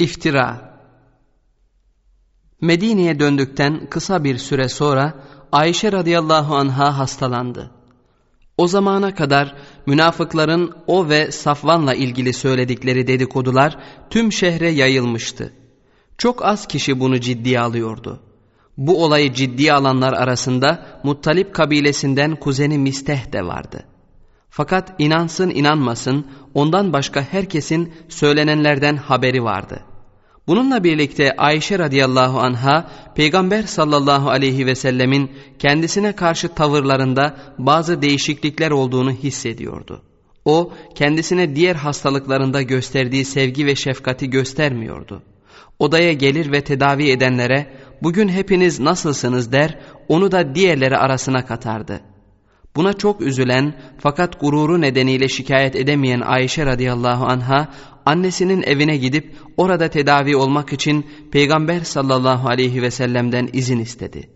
İftira Medine'ye döndükten kısa bir süre sonra Ayşe radıyallahu anha hastalandı. O zamana kadar münafıkların o ve Safvan'la ilgili söyledikleri dedikodular tüm şehre yayılmıştı. Çok az kişi bunu ciddiye alıyordu. Bu olayı ciddiye alanlar arasında Muttalip kabilesinden kuzeni Misteh de vardı. Fakat inansın inanmasın ondan başka herkesin söylenenlerden haberi vardı. Bununla birlikte Ayşe radıyallahu anha Peygamber sallallahu aleyhi ve sellemin kendisine karşı tavırlarında bazı değişiklikler olduğunu hissediyordu. O kendisine diğer hastalıklarında gösterdiği sevgi ve şefkati göstermiyordu. Odaya gelir ve tedavi edenlere bugün hepiniz nasılsınız der onu da diğerleri arasına katardı. Buna çok üzülen fakat gururu nedeniyle şikayet edemeyen Ayşe radıyallahu anha annesinin evine gidip orada tedavi olmak için Peygamber sallallahu aleyhi ve sellem'den izin istedi.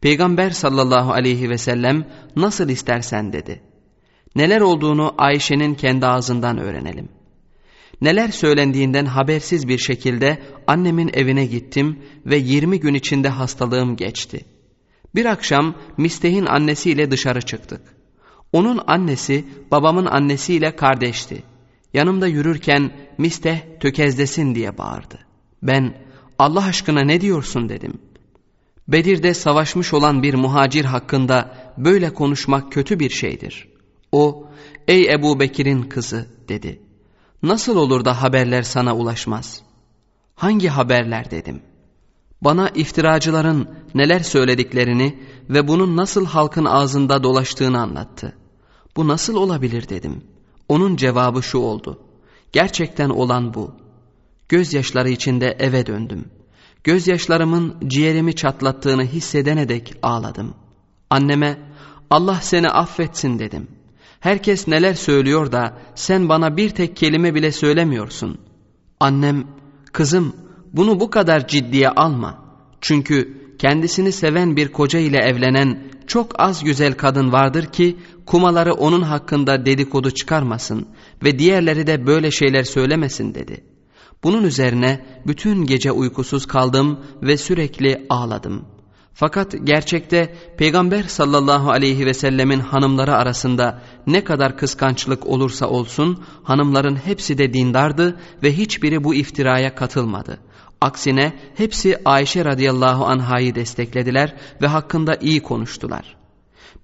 Peygamber sallallahu aleyhi ve sellem nasıl istersen dedi. Neler olduğunu Ayşe'nin kendi ağzından öğrenelim. Neler söylendiğinden habersiz bir şekilde annemin evine gittim ve 20 gün içinde hastalığım geçti. Bir akşam Misteh'in annesiyle dışarı çıktık. Onun annesi babamın annesiyle kardeşti. Yanımda yürürken Misteh tökezlesin diye bağırdı. Ben Allah aşkına ne diyorsun dedim. Bedir'de savaşmış olan bir muhacir hakkında böyle konuşmak kötü bir şeydir. O ey Ebu Bekir'in kızı dedi. Nasıl olur da haberler sana ulaşmaz? Hangi haberler dedim. Bana iftiracıların neler söylediklerini ve bunun nasıl halkın ağzında dolaştığını anlattı. Bu nasıl olabilir dedim. Onun cevabı şu oldu. Gerçekten olan bu. Gözyaşları içinde eve döndüm. Gözyaşlarımın ciğerimi çatlattığını hissedene dek ağladım. Anneme Allah seni affetsin dedim. Herkes neler söylüyor da sen bana bir tek kelime bile söylemiyorsun. Annem kızım bunu bu kadar ciddiye alma. Çünkü kendisini seven bir koca ile evlenen çok az güzel kadın vardır ki kumaları onun hakkında dedikodu çıkarmasın ve diğerleri de böyle şeyler söylemesin dedi. Bunun üzerine bütün gece uykusuz kaldım ve sürekli ağladım. Fakat gerçekte Peygamber sallallahu aleyhi ve sellemin hanımları arasında ne kadar kıskançlık olursa olsun hanımların hepsi de dindardı ve hiçbiri bu iftiraya katılmadı. Aksine hepsi Ayşe radıyallahu anhayı desteklediler ve hakkında iyi konuştular.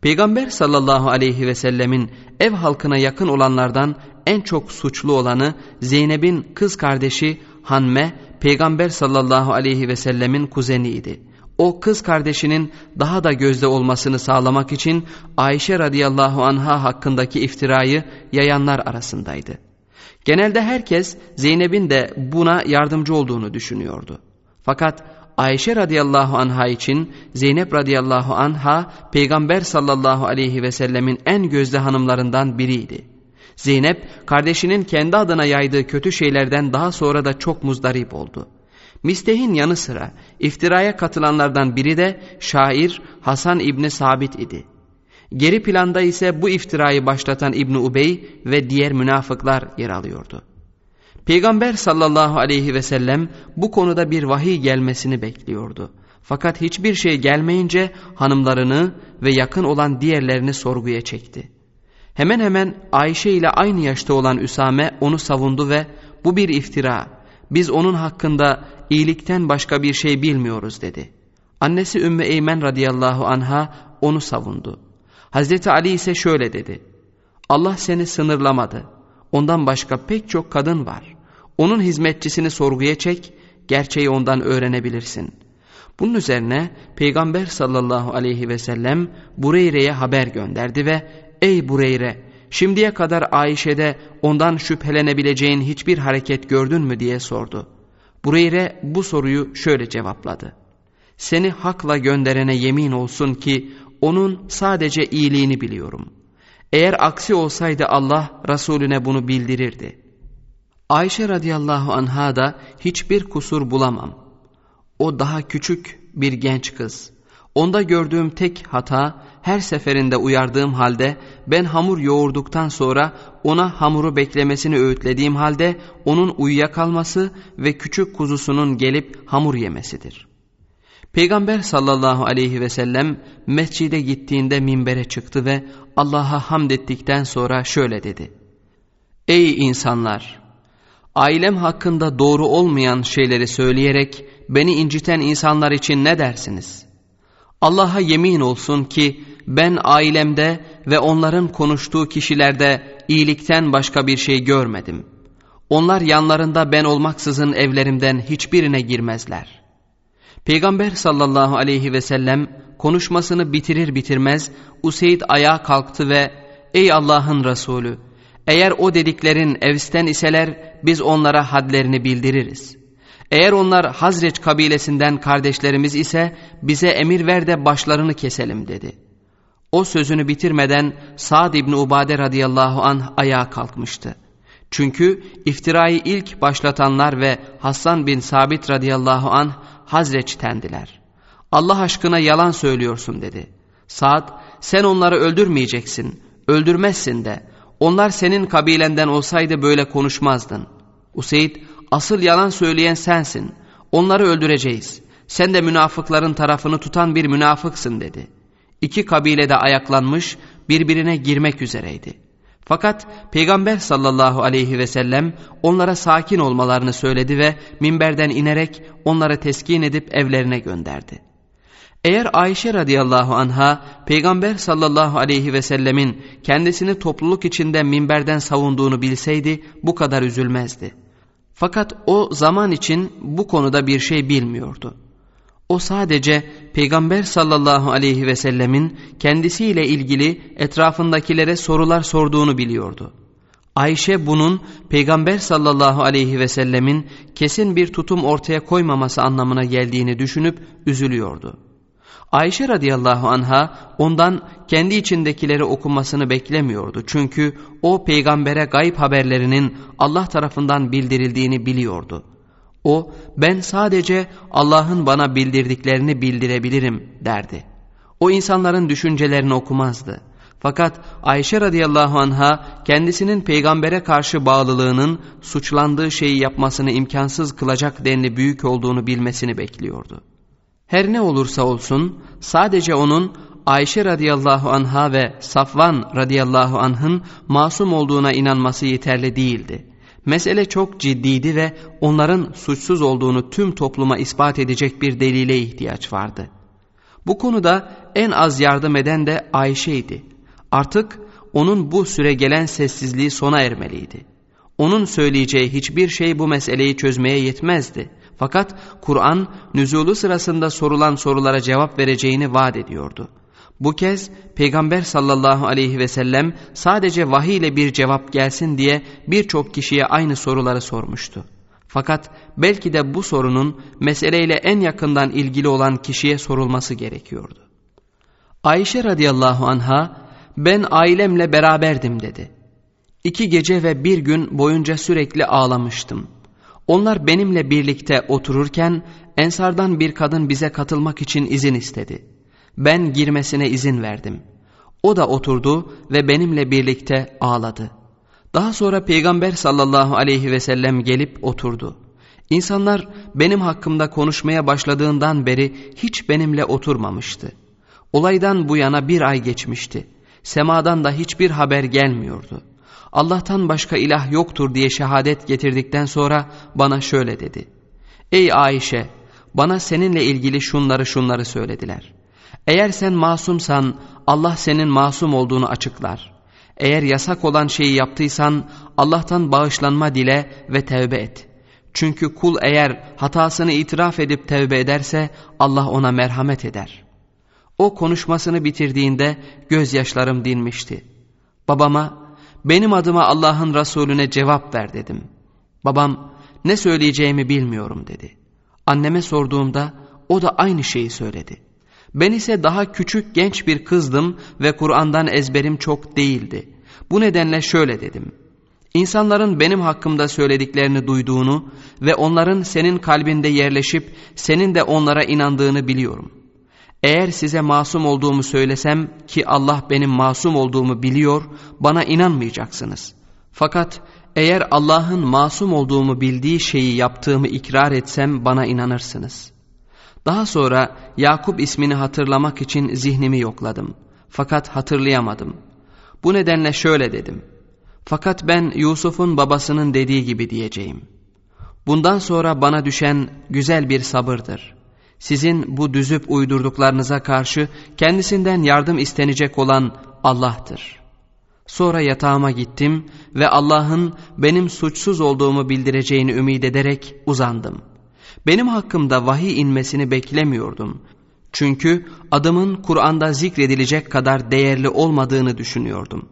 Peygamber sallallahu aleyhi ve sellemin ev halkına yakın olanlardan en çok suçlu olanı Zeynep'in kız kardeşi Hanme, Peygamber sallallahu aleyhi ve sellemin kuzeniydi. O kız kardeşinin daha da gözde olmasını sağlamak için Ayşe radıyallahu anha hakkındaki iftirayı yayanlar arasındaydı. Genelde herkes Zeynep'in de buna yardımcı olduğunu düşünüyordu. Fakat Ayşe radıyallahu anha için Zeynep radıyallahu anha peygamber sallallahu aleyhi ve sellemin en gözde hanımlarından biriydi. Zeynep kardeşinin kendi adına yaydığı kötü şeylerden daha sonra da çok muzdarip oldu. Misteh'in yanı sıra iftiraya katılanlardan biri de şair Hasan İbni Sabit idi. Geri planda ise bu iftirayı başlatan İbni Ubey ve diğer münafıklar yer alıyordu. Peygamber sallallahu aleyhi ve sellem bu konuda bir vahiy gelmesini bekliyordu. Fakat hiçbir şey gelmeyince hanımlarını ve yakın olan diğerlerini sorguya çekti. Hemen hemen Ayşe ile aynı yaşta olan Üsame onu savundu ve bu bir iftira. Biz onun hakkında iyilikten başka bir şey bilmiyoruz dedi. Annesi Ümmü Eymen radıyallahu anha onu savundu. Hazreti Ali ise şöyle dedi. Allah seni sınırlamadı. Ondan başka pek çok kadın var. Onun hizmetçisini sorguya çek, gerçeği ondan öğrenebilirsin. Bunun üzerine Peygamber sallallahu aleyhi ve sellem Bureyre'ye haber gönderdi ve ''Ey Bureyre, şimdiye kadar Ayşe'de ondan şüphelenebileceğin hiçbir hareket gördün mü?'' diye sordu. Bureyre bu soruyu şöyle cevapladı. ''Seni hakla gönderene yemin olsun ki onun sadece iyiliğini biliyorum. Eğer aksi olsaydı Allah Resulüne bunu bildirirdi. Ayşe radıyallahu anha da hiçbir kusur bulamam. O daha küçük bir genç kız. Onda gördüğüm tek hata her seferinde uyardığım halde ben hamur yoğurduktan sonra ona hamuru beklemesini öğütlediğim halde onun uyuyakalması ve küçük kuzusunun gelip hamur yemesidir. Peygamber sallallahu aleyhi ve sellem mescide gittiğinde minbere çıktı ve Allah'a hamd ettikten sonra şöyle dedi. Ey insanlar! Ailem hakkında doğru olmayan şeyleri söyleyerek beni inciten insanlar için ne dersiniz? Allah'a yemin olsun ki ben ailemde ve onların konuştuğu kişilerde iyilikten başka bir şey görmedim. Onlar yanlarında ben olmaksızın evlerimden hiçbirine girmezler. Peygamber sallallahu aleyhi ve sellem konuşmasını bitirir bitirmez Useyd ayağa kalktı ve ''Ey Allah'ın Resulü eğer o dediklerin evsten iseler biz onlara hadlerini bildiririz. Eğer onlar Hazreç kabilesinden kardeşlerimiz ise bize emir ver de başlarını keselim dedi. O sözünü bitirmeden Sa'd İbni Ubade radıyallahu anh ayağa kalkmıştı. Çünkü iftirayı ilk başlatanlar ve Hasan bin Sabit radıyallahu anh Hazreç'tendiler. Allah aşkına yalan söylüyorsun dedi. Sa'd sen onları öldürmeyeceksin, öldürmezsin de onlar senin kabilenden olsaydı böyle konuşmazdın. Useyd, asıl yalan söyleyen sensin. Onları öldüreceğiz. Sen de münafıkların tarafını tutan bir münafıksın dedi. İki kabile de ayaklanmış, birbirine girmek üzereydi. Fakat Peygamber sallallahu aleyhi ve sellem onlara sakin olmalarını söyledi ve minberden inerek onları teskin edip evlerine gönderdi. Eğer Ayşe radıyallahu anha peygamber sallallahu aleyhi ve sellemin kendisini topluluk içinde minberden savunduğunu bilseydi bu kadar üzülmezdi. Fakat o zaman için bu konuda bir şey bilmiyordu. O sadece peygamber sallallahu aleyhi ve sellemin kendisiyle ilgili etrafındakilere sorular sorduğunu biliyordu. Ayşe bunun peygamber sallallahu aleyhi ve sellemin kesin bir tutum ortaya koymaması anlamına geldiğini düşünüp üzülüyordu. Ayşe radıyallahu anha ondan kendi içindekileri okumasını beklemiyordu. Çünkü o peygambere gayb haberlerinin Allah tarafından bildirildiğini biliyordu. O ben sadece Allah'ın bana bildirdiklerini bildirebilirim derdi. O insanların düşüncelerini okumazdı. Fakat Ayşe radıyallahu anha kendisinin peygambere karşı bağlılığının suçlandığı şeyi yapmasını imkansız kılacak denli büyük olduğunu bilmesini bekliyordu. Her ne olursa olsun sadece onun Ayşe radıyallahu anha ve Safvan radıyallahu anh'ın masum olduğuna inanması yeterli değildi. Mesele çok ciddiydi ve onların suçsuz olduğunu tüm topluma ispat edecek bir delile ihtiyaç vardı. Bu konuda en az yardım eden de Ayşe'ydi. Artık onun bu süre gelen sessizliği sona ermeliydi. Onun söyleyeceği hiçbir şey bu meseleyi çözmeye yetmezdi. Fakat Kur'an nüzulu sırasında sorulan sorulara cevap vereceğini vaat ediyordu. Bu kez Peygamber sallallahu aleyhi ve sellem sadece vahiy ile bir cevap gelsin diye birçok kişiye aynı soruları sormuştu. Fakat belki de bu sorunun meseleyle en yakından ilgili olan kişiye sorulması gerekiyordu. Ayşe radıyallahu anha ben ailemle beraberdim dedi. İki gece ve bir gün boyunca sürekli ağlamıştım. Onlar benimle birlikte otururken Ensardan bir kadın bize katılmak için izin istedi. Ben girmesine izin verdim. O da oturdu ve benimle birlikte ağladı. Daha sonra Peygamber sallallahu aleyhi ve sellem gelip oturdu. İnsanlar benim hakkımda konuşmaya başladığından beri hiç benimle oturmamıştı. Olaydan bu yana bir ay geçmişti. Semadan da hiçbir haber gelmiyordu. Allah'tan başka ilah yoktur diye şehadet getirdikten sonra bana şöyle dedi. Ey Ayşe bana seninle ilgili şunları şunları söylediler. Eğer sen masumsan Allah senin masum olduğunu açıklar. Eğer yasak olan şeyi yaptıysan Allah'tan bağışlanma dile ve tevbe et. Çünkü kul eğer hatasını itiraf edip tevbe ederse Allah ona merhamet eder. O konuşmasını bitirdiğinde gözyaşlarım dinmişti. Babama benim adıma Allah'ın Resulüne cevap ver dedim. Babam ne söyleyeceğimi bilmiyorum dedi. Anneme sorduğumda o da aynı şeyi söyledi. Ben ise daha küçük genç bir kızdım ve Kur'an'dan ezberim çok değildi. Bu nedenle şöyle dedim. İnsanların benim hakkımda söylediklerini duyduğunu ve onların senin kalbinde yerleşip senin de onlara inandığını biliyorum. Eğer size masum olduğumu söylesem ki Allah benim masum olduğumu biliyor, bana inanmayacaksınız. Fakat eğer Allah'ın masum olduğumu bildiği şeyi yaptığımı ikrar etsem bana inanırsınız. Daha sonra Yakup ismini hatırlamak için zihnimi yokladım. Fakat hatırlayamadım. Bu nedenle şöyle dedim. Fakat ben Yusuf'un babasının dediği gibi diyeceğim. Bundan sonra bana düşen güzel bir sabırdır. Sizin bu düzüp uydurduklarınıza karşı kendisinden yardım istenecek olan Allah'tır. Sonra yatağıma gittim ve Allah'ın benim suçsuz olduğumu bildireceğini ümit ederek uzandım. Benim hakkımda vahiy inmesini beklemiyordum. Çünkü adımın Kur'an'da zikredilecek kadar değerli olmadığını düşünüyordum.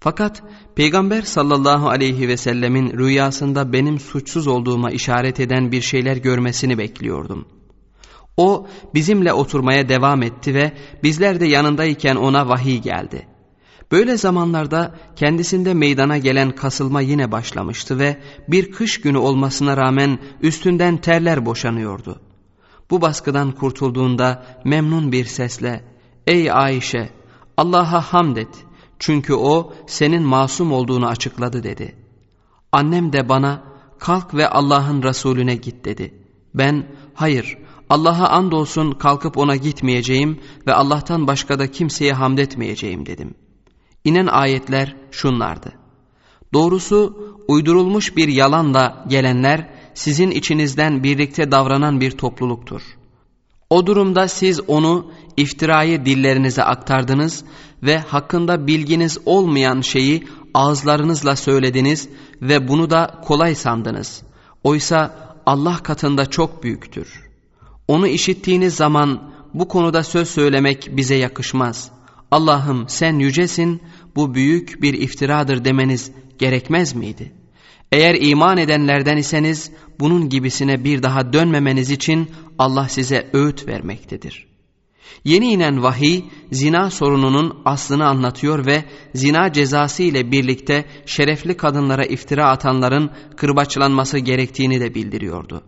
Fakat Peygamber sallallahu aleyhi ve sellemin rüyasında benim suçsuz olduğuma işaret eden bir şeyler görmesini bekliyordum. O bizimle oturmaya devam etti ve bizler de yanındayken ona vahiy geldi. Böyle zamanlarda kendisinde meydana gelen kasılma yine başlamıştı ve bir kış günü olmasına rağmen üstünden terler boşanıyordu. Bu baskıdan kurtulduğunda memnun bir sesle ''Ey Ayşe Allah'a hamd et çünkü o senin masum olduğunu açıkladı.'' dedi. Annem de bana ''Kalk ve Allah'ın Resulüne git.'' dedi. Ben ''Hayır Allah'a andolsun kalkıp ona gitmeyeceğim ve Allah'tan başka da kimseye hamd etmeyeceğim.'' dedim. İnen ayetler şunlardı. Doğrusu uydurulmuş bir yalanla gelenler sizin içinizden birlikte davranan bir topluluktur. O durumda siz onu iftirayı dillerinize aktardınız ve hakkında bilginiz olmayan şeyi ağızlarınızla söylediniz ve bunu da kolay sandınız. Oysa Allah katında çok büyüktür. Onu işittiğiniz zaman bu konuda söz söylemek bize yakışmaz. Allah'ım sen yücesin, bu büyük bir iftiradır demeniz gerekmez miydi? Eğer iman edenlerden iseniz bunun gibisine bir daha dönmemeniz için Allah size öğüt vermektedir. Yeni inen vahiy zina sorununun aslını anlatıyor ve zina cezası ile birlikte şerefli kadınlara iftira atanların kırbaçlanması gerektiğini de bildiriyordu.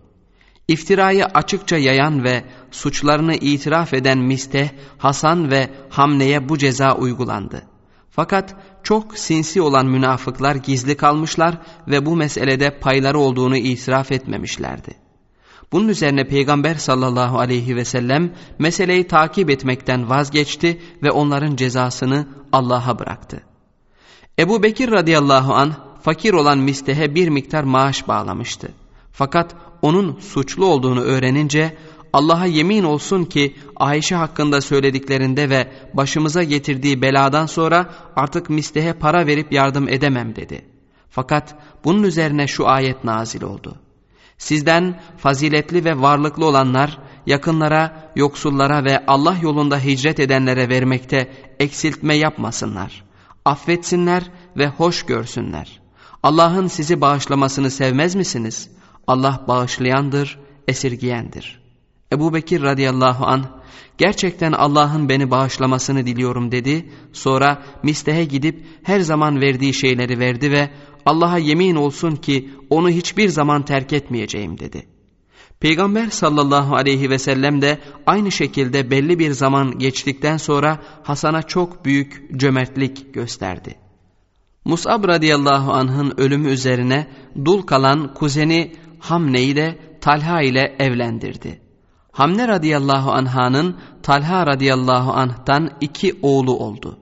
İftirayı açıkça yayan ve suçlarını itiraf eden Misteh, Hasan ve Hamne'ye bu ceza uygulandı. Fakat çok sinsi olan münafıklar gizli kalmışlar ve bu meselede payları olduğunu itiraf etmemişlerdi. Bunun üzerine Peygamber sallallahu aleyhi ve sellem meseleyi takip etmekten vazgeçti ve onların cezasını Allah'a bıraktı. Ebu Bekir radıyallahu an fakir olan Misteh'e bir miktar maaş bağlamıştı. Fakat onun suçlu olduğunu öğrenince Allah'a yemin olsun ki Ayşe hakkında söylediklerinde ve başımıza getirdiği beladan sonra artık Misteh'e para verip yardım edemem dedi. Fakat bunun üzerine şu ayet nazil oldu. Sizden faziletli ve varlıklı olanlar yakınlara, yoksullara ve Allah yolunda hicret edenlere vermekte eksiltme yapmasınlar. Affetsinler ve hoş görsünler. Allah'ın sizi bağışlamasını sevmez misiniz? Allah bağışlayandır, esirgiyendir. Ebu Bekir radıyallahu anh gerçekten Allah'ın beni bağışlamasını diliyorum dedi. Sonra Mistehe gidip her zaman verdiği şeyleri verdi ve Allah'a yemin olsun ki onu hiçbir zaman terk etmeyeceğim dedi. Peygamber sallallahu aleyhi ve sellem de aynı şekilde belli bir zaman geçtikten sonra Hasan'a çok büyük cömertlik gösterdi. Mus'ab radıyallahu anh'ın ölümü üzerine dul kalan kuzeni Hamne'yi de Talha ile evlendirdi. Hamne radıyallahu anh'ın Talha radıyallahu anh'tan iki oğlu oldu.